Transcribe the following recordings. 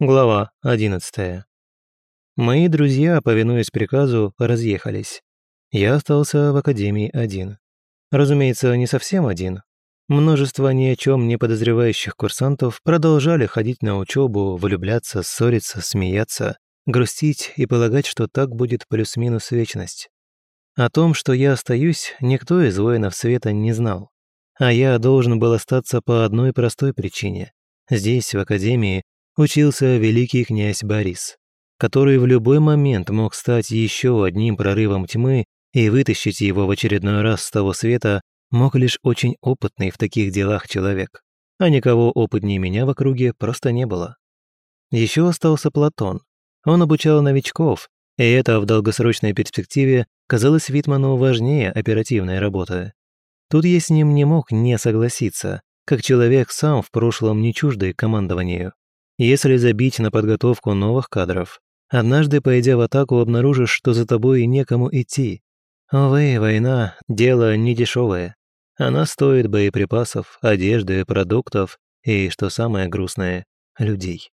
Глава 11. Мои друзья, повинуясь приказу, разъехались. Я остался в академии один. Разумеется, не совсем один. Множество ни о чем не подозревающих курсантов продолжали ходить на учебу, влюбляться, ссориться, смеяться, грустить и полагать, что так будет плюс-минус вечность. О том, что я остаюсь, никто из воинов света не знал. А я должен был остаться по одной простой причине. Здесь, в академии, учился великий князь Борис, который в любой момент мог стать еще одним прорывом тьмы и вытащить его в очередной раз с того света мог лишь очень опытный в таких делах человек, а никого опытнее меня в округе просто не было. Еще остался Платон. Он обучал новичков, и это в долгосрочной перспективе казалось Витману важнее оперативной работы. Тут я с ним не мог не согласиться, как человек сам в прошлом не чуждый командованию. Если забить на подготовку новых кадров, однажды, пойдя в атаку, обнаружишь, что за тобой некому идти. Увы, война – дело не дешевое. Она стоит боеприпасов, одежды, продуктов и, что самое грустное, людей.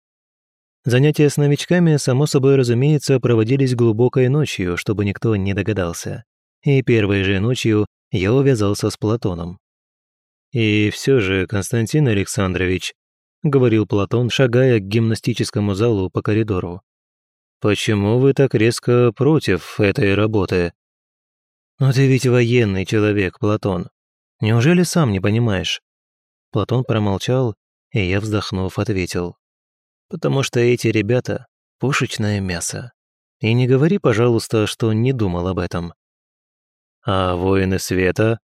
Занятия с новичками, само собой разумеется, проводились глубокой ночью, чтобы никто не догадался. И первой же ночью я увязался с Платоном. И все же, Константин Александрович, говорил Платон, шагая к гимнастическому залу по коридору. «Почему вы так резко против этой работы?» «Но ты ведь военный человек, Платон. Неужели сам не понимаешь?» Платон промолчал, и я, вздохнув, ответил. «Потому что эти ребята — пушечное мясо. И не говори, пожалуйста, что не думал об этом». «А воины света?»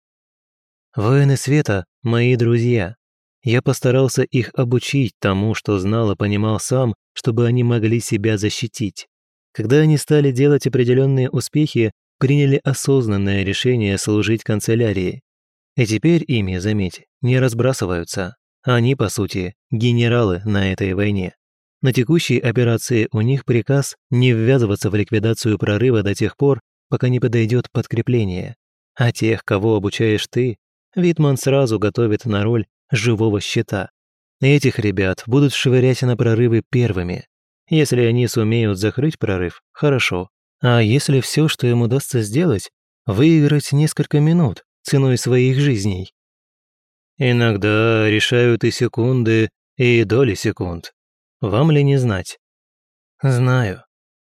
«Воины света — мои друзья. Я постарался их обучить тому, что знал и понимал сам, чтобы они могли себя защитить. Когда они стали делать определенные успехи, приняли осознанное решение служить канцелярии. И теперь ими, заметь, не разбрасываются. Они, по сути, генералы на этой войне. На текущей операции у них приказ не ввязываться в ликвидацию прорыва до тех пор, пока не подойдет подкрепление. А тех, кого обучаешь ты, Витман сразу готовит на роль живого щита. Этих ребят будут швырять на прорывы первыми. Если они сумеют закрыть прорыв, хорошо. А если все, что им удастся сделать, выиграть несколько минут ценой своих жизней? Иногда решают и секунды, и доли секунд. Вам ли не знать? Знаю,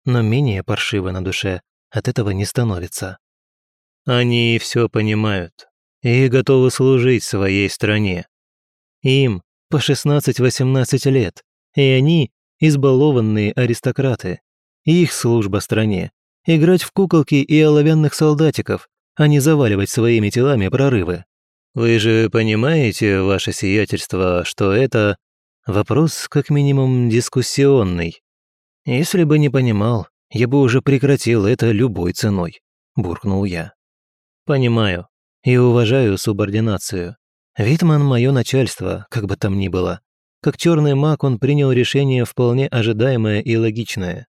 но менее паршиво на душе от этого не становится. Они все понимают и готовы служить своей стране. Им по 16-18 лет, и они избалованные аристократы. Их служба стране – играть в куколки и оловянных солдатиков, а не заваливать своими телами прорывы. Вы же понимаете, ваше сиятельство, что это вопрос как минимум дискуссионный. Если бы не понимал, я бы уже прекратил это любой ценой, буркнул я. Понимаю и уважаю субординацию, Витман – мое начальство, как бы там ни было. Как черный маг он принял решение вполне ожидаемое и логичное.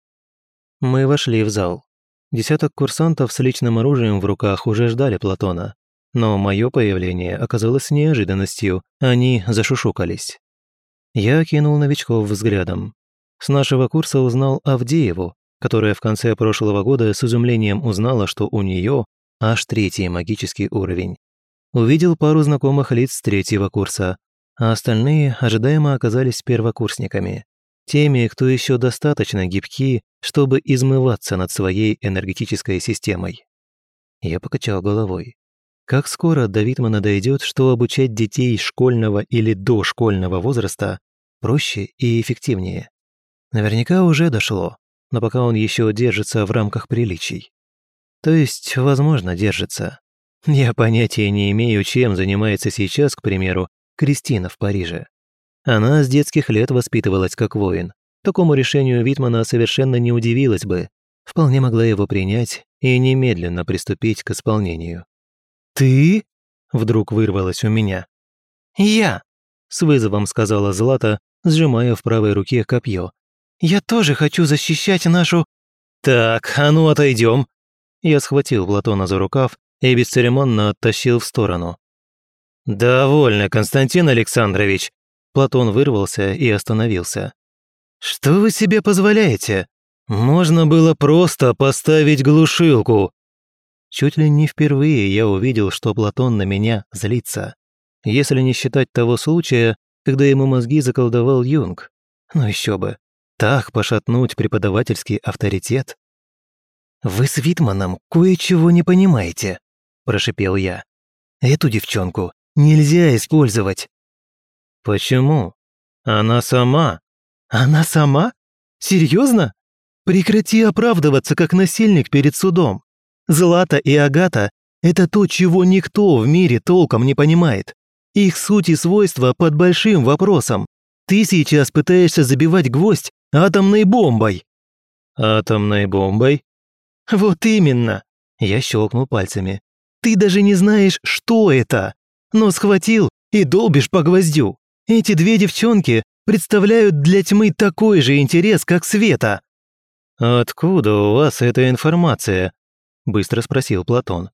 Мы вошли в зал. Десяток курсантов с личным оружием в руках уже ждали Платона. Но мое появление оказалось неожиданностью, они зашушукались. Я кинул новичков взглядом. С нашего курса узнал Авдееву, которая в конце прошлого года с изумлением узнала, что у нее аж третий магический уровень увидел пару знакомых лиц с третьего курса, а остальные ожидаемо оказались первокурсниками. Теми, кто еще достаточно гибки, чтобы измываться над своей энергетической системой. Я покачал головой. Как скоро до Витмана дойдет, что обучать детей школьного или дошкольного возраста проще и эффективнее? Наверняка уже дошло, но пока он еще держится в рамках приличий. То есть, возможно, держится. Я понятия не имею, чем занимается сейчас, к примеру, Кристина в Париже. Она с детских лет воспитывалась как воин. Такому решению Витмана совершенно не удивилась бы. Вполне могла его принять и немедленно приступить к исполнению. «Ты?» – вдруг вырвалось у меня. «Я!» – с вызовом сказала Злата, сжимая в правой руке копье. «Я тоже хочу защищать нашу...» «Так, а ну отойдем!» Я схватил Платона за рукав и бесцеремонно оттащил в сторону. «Довольно, Константин Александрович!» Платон вырвался и остановился. «Что вы себе позволяете? Можно было просто поставить глушилку!» Чуть ли не впервые я увидел, что Платон на меня злится. Если не считать того случая, когда ему мозги заколдовал Юнг. Ну еще бы. Так пошатнуть преподавательский авторитет. «Вы с Витманом кое-чего не понимаете», – прошипел я. «Эту девчонку нельзя использовать». «Почему? Она сама». «Она сама? Серьезно? Прекрати оправдываться, как насильник перед судом. Злата и Агата – это то, чего никто в мире толком не понимает. Их суть и свойства под большим вопросом. Ты сейчас пытаешься забивать гвоздь атомной бомбой». «Атомной бомбой?» «Вот именно!» Я щелкнул пальцами. «Ты даже не знаешь, что это, но схватил и долбишь по гвоздю. Эти две девчонки представляют для тьмы такой же интерес, как Света». «Откуда у вас эта информация?» – быстро спросил Платон.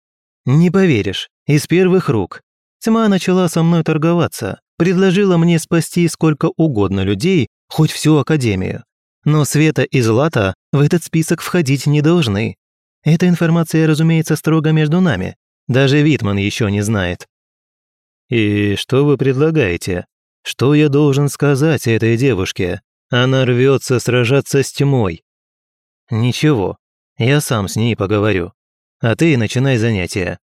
«Не поверишь, из первых рук. Тьма начала со мной торговаться, предложила мне спасти сколько угодно людей, хоть всю Академию. Но Света и Злата в этот список входить не должны. Эта информация, разумеется, строго между нами. Даже Витман еще не знает. «И что вы предлагаете? Что я должен сказать этой девушке? Она рвется сражаться с тьмой». «Ничего, я сам с ней поговорю. А ты начинай занятия».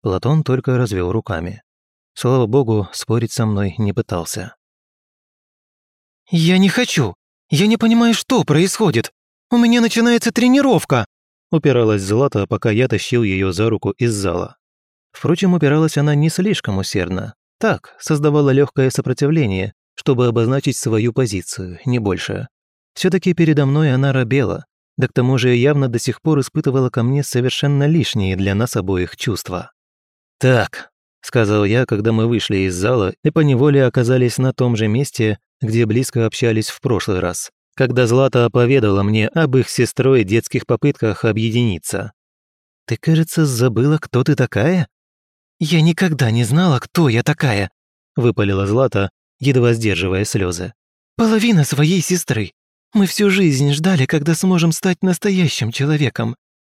Платон только развел руками. Слава богу, спорить со мной не пытался. «Я не хочу. Я не понимаю, что происходит. У меня начинается тренировка», упиралась Злата, пока я тащил ее за руку из зала. Впрочем, упиралась она не слишком усердно. Так, создавала легкое сопротивление, чтобы обозначить свою позицию, не больше. все таки передо мной она робела, да к тому же явно до сих пор испытывала ко мне совершенно лишние для нас обоих чувства. «Так», — сказал я, когда мы вышли из зала и поневоле оказались на том же месте, где близко общались в прошлый раз когда Злата поведала мне об их сестрой детских попытках объединиться. «Ты, кажется, забыла, кто ты такая?» «Я никогда не знала, кто я такая», — выпалила Злата, едва сдерживая слезы. «Половина своей сестры. Мы всю жизнь ждали, когда сможем стать настоящим человеком.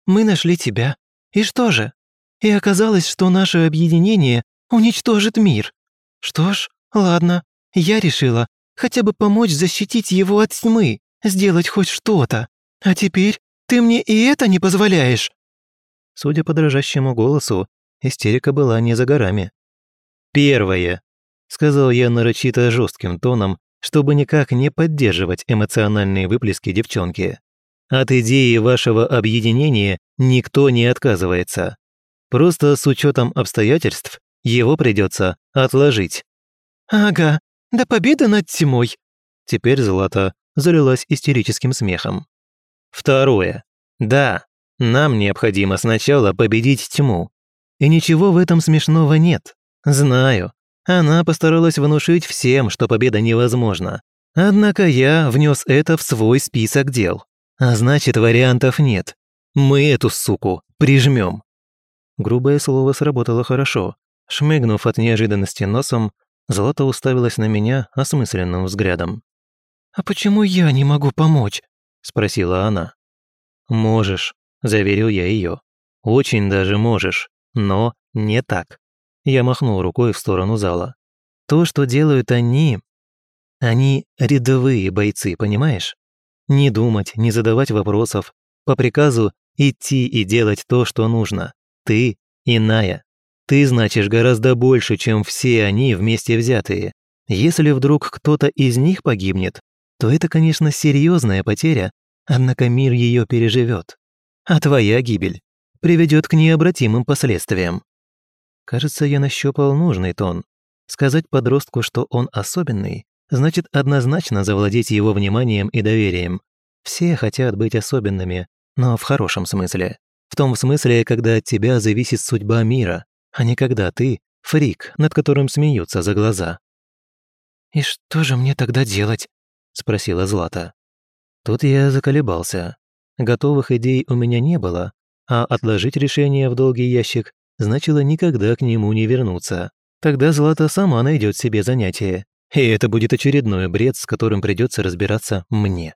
Мы нашли тебя. И что же? И оказалось, что наше объединение уничтожит мир. Что ж, ладно, я решила, хотя бы помочь защитить его от тьмы, сделать хоть что-то. А теперь ты мне и это не позволяешь?» Судя по дрожащему голосу, истерика была не за горами. «Первое», — сказал я нарочито жестким тоном, чтобы никак не поддерживать эмоциональные выплески девчонки. «От идеи вашего объединения никто не отказывается. Просто с учетом обстоятельств его придется отложить». «Ага, до победы над тьмой!» Теперь Злата залилась истерическим смехом. Второе. Да, нам необходимо сначала победить тьму. И ничего в этом смешного нет. Знаю. Она постаралась внушить всем, что победа невозможна. Однако я внес это в свой список дел. А значит, вариантов нет. Мы эту суку прижмем. Грубое слово сработало хорошо. Шмыгнув от неожиданности носом, Злата уставилась на меня осмысленным взглядом. «А почему я не могу помочь?» – спросила она. «Можешь», – заверил я ее. «Очень даже можешь, но не так». Я махнул рукой в сторону зала. «То, что делают они... Они рядовые бойцы, понимаешь? Не думать, не задавать вопросов. По приказу идти и делать то, что нужно. Ты иная. Ты значишь гораздо больше, чем все они вместе взятые. Если вдруг кто-то из них погибнет, то это, конечно, серьезная потеря, однако мир ее переживет. А твоя гибель приведет к необратимым последствиям. Кажется, я нащупал нужный тон. Сказать подростку, что он особенный, значит однозначно завладеть его вниманием и доверием. Все хотят быть особенными, но в хорошем смысле. В том смысле, когда от тебя зависит судьба мира, а не когда ты — фрик, над которым смеются за глаза. «И что же мне тогда делать?» — спросила Злата. Тут я заколебался. Готовых идей у меня не было, а отложить решение в долгий ящик значило никогда к нему не вернуться. Тогда Злата сама найдет себе занятие, И это будет очередной бред, с которым придется разбираться мне.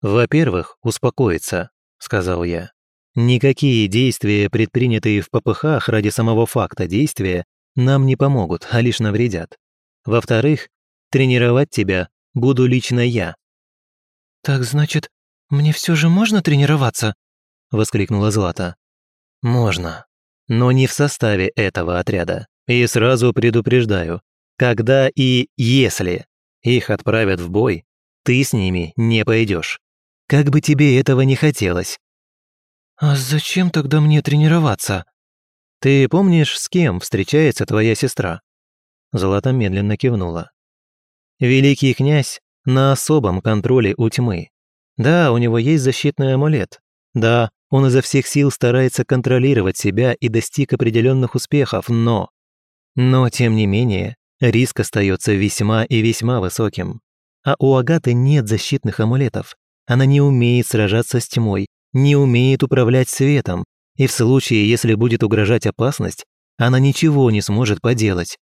«Во-первых, успокоиться», — сказал я. «Никакие действия, предпринятые в попыхах ради самого факта действия, нам не помогут, а лишь навредят. Во-вторых, тренировать тебя буду лично я». «Так значит, мне все же можно тренироваться?» — воскликнула Злата. «Можно, но не в составе этого отряда. И сразу предупреждаю, когда и если их отправят в бой, ты с ними не пойдешь. Как бы тебе этого не хотелось». «А зачем тогда мне тренироваться?» «Ты помнишь, с кем встречается твоя сестра?» Злата медленно кивнула. «Великий князь на особом контроле у тьмы. Да, у него есть защитный амулет. Да, он изо всех сил старается контролировать себя и достиг определенных успехов, но... Но, тем не менее, риск остается весьма и весьма высоким. А у Агаты нет защитных амулетов. Она не умеет сражаться с тьмой, не умеет управлять светом, и в случае, если будет угрожать опасность, она ничего не сможет поделать.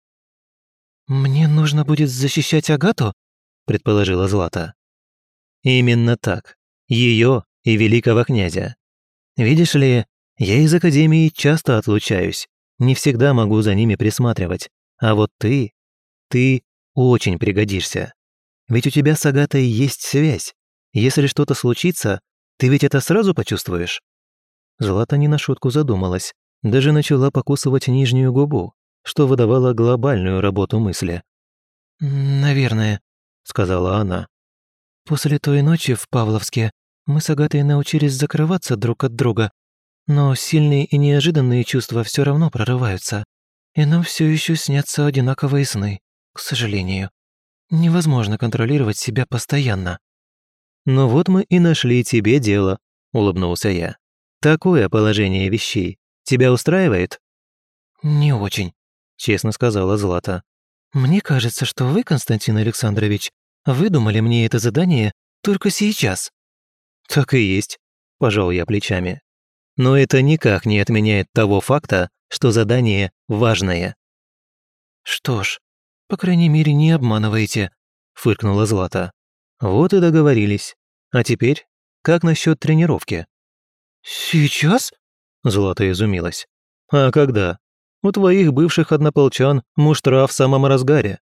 «Мне нужно будет защищать Агату?» – предположила Злата. «Именно так. Ее и великого князя. Видишь ли, я из Академии часто отлучаюсь, не всегда могу за ними присматривать. А вот ты, ты очень пригодишься. Ведь у тебя с Агатой есть связь. Если что-то случится, ты ведь это сразу почувствуешь?» Злата не на шутку задумалась, даже начала покусывать нижнюю губу, что выдавало глобальную работу мысли. «Наверное», — сказала она. «После той ночи в Павловске мы с Агатой научились закрываться друг от друга, но сильные и неожиданные чувства все равно прорываются, и нам все еще снятся одинаковые сны, к сожалению. Невозможно контролировать себя постоянно». «Ну вот мы и нашли тебе дело», — улыбнулся я. «Такое положение вещей тебя устраивает?» «Не очень», — честно сказала Злата. «Мне кажется, что вы, Константин Александрович, выдумали мне это задание только сейчас». «Так и есть», – пожал я плечами. «Но это никак не отменяет того факта, что задание важное». «Что ж, по крайней мере, не обманываете», – фыркнула Злата. «Вот и договорились. А теперь, как насчет тренировки?» «Сейчас?» – Злата изумилась. «А когда? У твоих бывших однополчан муштра в самом разгаре».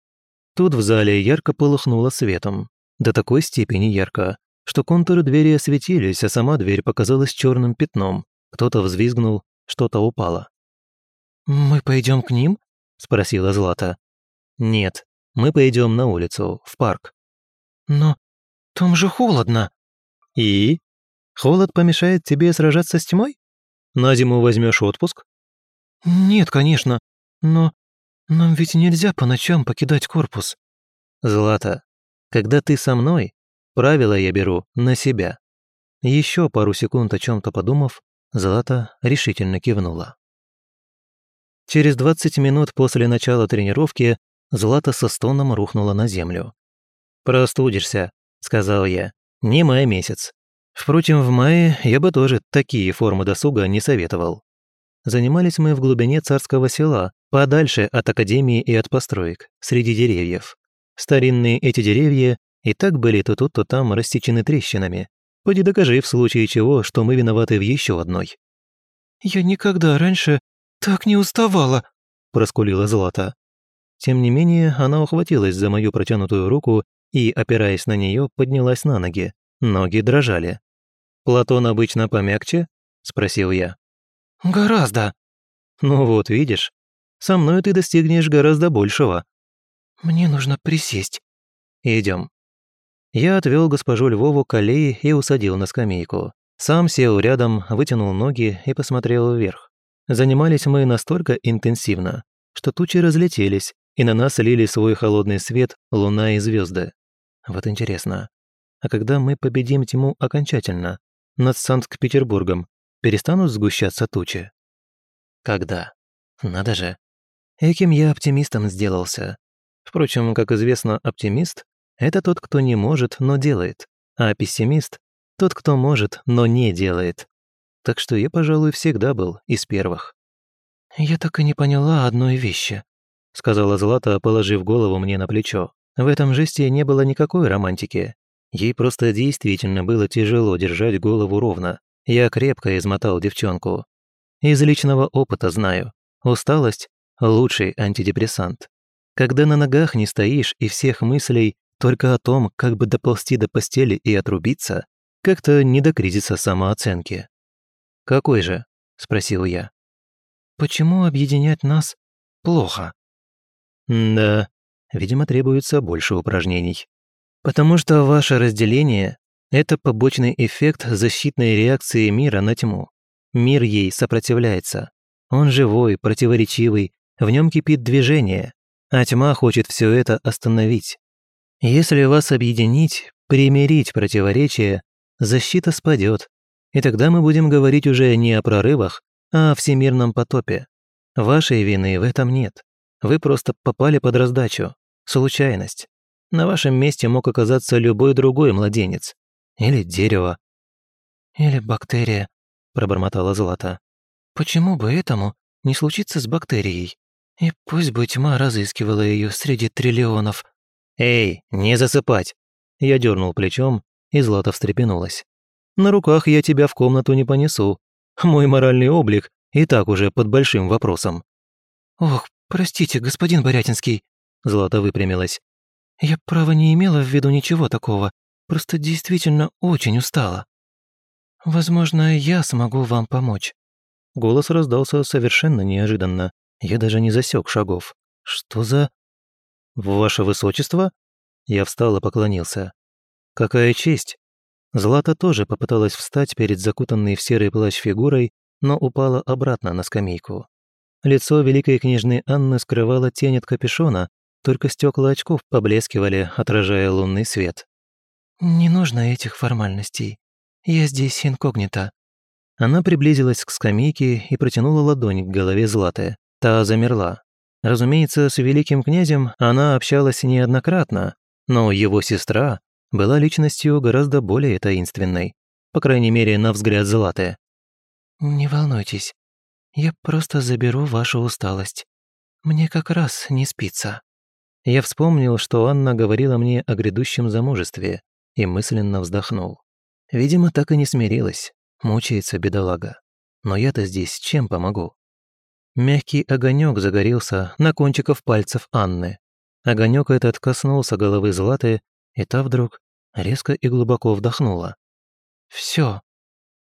Тут в зале ярко полыхнуло светом. До такой степени ярко, что контуры двери осветились, а сама дверь показалась черным пятном. Кто-то взвизгнул, что-то упало. «Мы пойдем к ним?» – спросила Злата. «Нет, мы пойдем на улицу, в парк». «Но там же холодно». «И? Холод помешает тебе сражаться с тьмой? На зиму возьмешь отпуск?» «Нет, конечно, но нам ведь нельзя по ночам покидать корпус». «Злата, когда ты со мной, Правила я беру на себя. Еще пару секунд о чем-то подумав, Злата решительно кивнула. Через 20 минут после начала тренировки Злата со стоном рухнула на землю. «Простудишься», — сказал я. «Не май месяц. Впрочем, в мае я бы тоже такие формы досуга не советовал. Занимались мы в глубине царского села, подальше от академии и от построек, среди деревьев. Старинные эти деревья и так были то тут, то там рассечены трещинами. Поди докажи в случае чего, что мы виноваты в еще одной». «Я никогда раньше так не уставала», – проскулила Злата. Тем не менее, она ухватилась за мою протянутую руку и, опираясь на нее, поднялась на ноги. Ноги дрожали. «Платон обычно помягче?» – спросил я. «Гораздо». «Ну вот, видишь, со мной ты достигнешь гораздо большего». «Мне нужно присесть». Идем. Я отвел госпожу Львову к аллее и усадил на скамейку. Сам сел рядом, вытянул ноги и посмотрел вверх. Занимались мы настолько интенсивно, что тучи разлетелись, и на нас лили свой холодный свет луна и звезды. Вот интересно, а когда мы победим тьму окончательно, над Санкт-Петербургом, перестанут сгущаться тучи? Когда? Надо же. Эким я оптимистом сделался. Впрочем, как известно, оптимист это тот, кто не может, но делает. А пессимист – тот, кто может, но не делает. Так что я, пожалуй, всегда был из первых. «Я так и не поняла одной вещи», – сказала Злата, положив голову мне на плечо. В этом жесте не было никакой романтики. Ей просто действительно было тяжело держать голову ровно. Я крепко измотал девчонку. Из личного опыта знаю. Усталость – лучший антидепрессант. Когда на ногах не стоишь и всех мыслей только о том, как бы доползти до постели и отрубиться, как-то не до кризиса самооценки. «Какой же?» – спросил я. «Почему объединять нас плохо?» «Да, видимо, требуется больше упражнений. Потому что ваше разделение – это побочный эффект защитной реакции мира на тьму. Мир ей сопротивляется. Он живой, противоречивый, в нем кипит движение, а тьма хочет все это остановить. Если вас объединить, примирить противоречия, защита спадет, и тогда мы будем говорить уже не о прорывах, а о всемирном потопе. Вашей вины в этом нет. Вы просто попали под раздачу. Случайность. На вашем месте мог оказаться любой другой младенец. Или дерево. Или бактерия, пробормотала Злата. Почему бы этому не случиться с бактерией? И пусть бы тьма разыскивала ее среди триллионов. «Эй, не засыпать!» Я дернул плечом, и Злата встрепенулась. «На руках я тебя в комнату не понесу. Мой моральный облик и так уже под большим вопросом». «Ох, простите, господин Борятинский», Злата выпрямилась. «Я, право, не имела в виду ничего такого. Просто действительно очень устала. Возможно, я смогу вам помочь». Голос раздался совершенно неожиданно. Я даже не засек шагов. «Что за...» «Ваше высочество?» Я встал и поклонился. «Какая честь!» Злата тоже попыталась встать перед закутанной в серый плащ фигурой, но упала обратно на скамейку. Лицо великой княжны Анны скрывало тень от капюшона, только стекла очков поблескивали, отражая лунный свет. «Не нужно этих формальностей. Я здесь инкогнито». Она приблизилась к скамейке и протянула ладонь к голове Златы. Та замерла. Разумеется, с великим князем она общалась неоднократно, но его сестра была личностью гораздо более таинственной, по крайней мере, на взгляд Златы. «Не волнуйтесь, я просто заберу вашу усталость. Мне как раз не спится». Я вспомнил, что Анна говорила мне о грядущем замужестве, и мысленно вздохнул. Видимо, так и не смирилась, мучается бедолага. Но я-то здесь чем помогу? Мягкий огонек загорелся на кончиках пальцев Анны. Огонек этот коснулся головы Златы, и та вдруг резко и глубоко вдохнула. Все.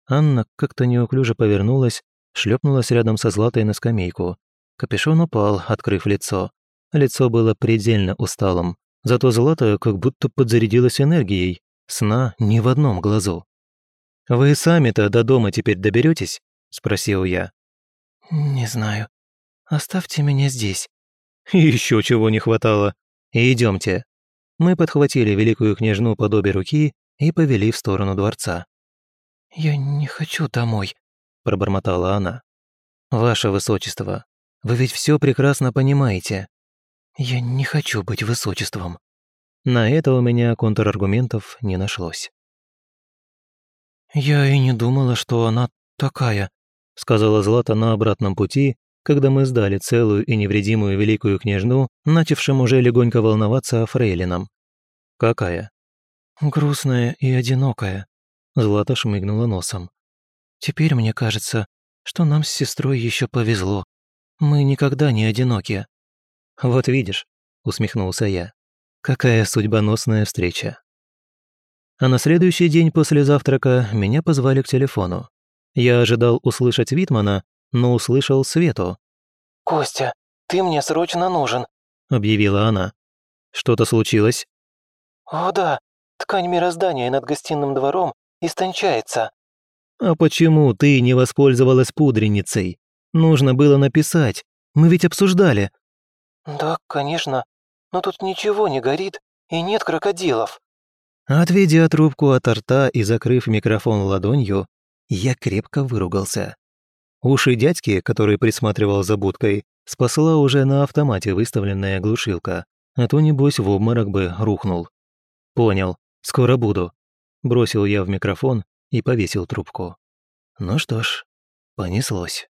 Анна как-то неуклюже повернулась, шлепнулась рядом со Златой на скамейку. Капюшон упал, открыв лицо. Лицо было предельно усталым, зато Злата как будто подзарядилась энергией. Сна ни в одном глазу. «Вы сами-то до дома теперь доберетесь? спросил я. «Не знаю. Оставьте меня здесь». Еще чего не хватало. Идемте. Мы подхватили великую княжну под обе руки и повели в сторону дворца. «Я не хочу домой», – пробормотала она. «Ваше высочество, вы ведь все прекрасно понимаете». «Я не хочу быть высочеством». На это у меня контраргументов не нашлось. «Я и не думала, что она такая», сказала Злата на обратном пути, когда мы сдали целую и невредимую великую княжну, начавшим уже легонько волноваться о фрейлинам. «Какая?» «Грустная и одинокая», — Злата шмыгнула носом. «Теперь мне кажется, что нам с сестрой еще повезло. Мы никогда не одиноки». «Вот видишь», — усмехнулся я, — «какая судьбоносная встреча». А на следующий день после завтрака меня позвали к телефону. Я ожидал услышать Витмана, но услышал Свету. «Костя, ты мне срочно нужен», — объявила она. «Что-то случилось?» «О да, ткань мироздания над гостиным двором истончается». «А почему ты не воспользовалась пудреницей? Нужно было написать. Мы ведь обсуждали». «Да, конечно, но тут ничего не горит и нет крокодилов». Отведя трубку от рта и закрыв микрофон ладонью, я крепко выругался. Уши дядьки, который присматривал за будкой, спасла уже на автомате выставленная глушилка, а то, небось, в обморок бы рухнул. «Понял, скоро буду», – бросил я в микрофон и повесил трубку. Ну что ж, понеслось.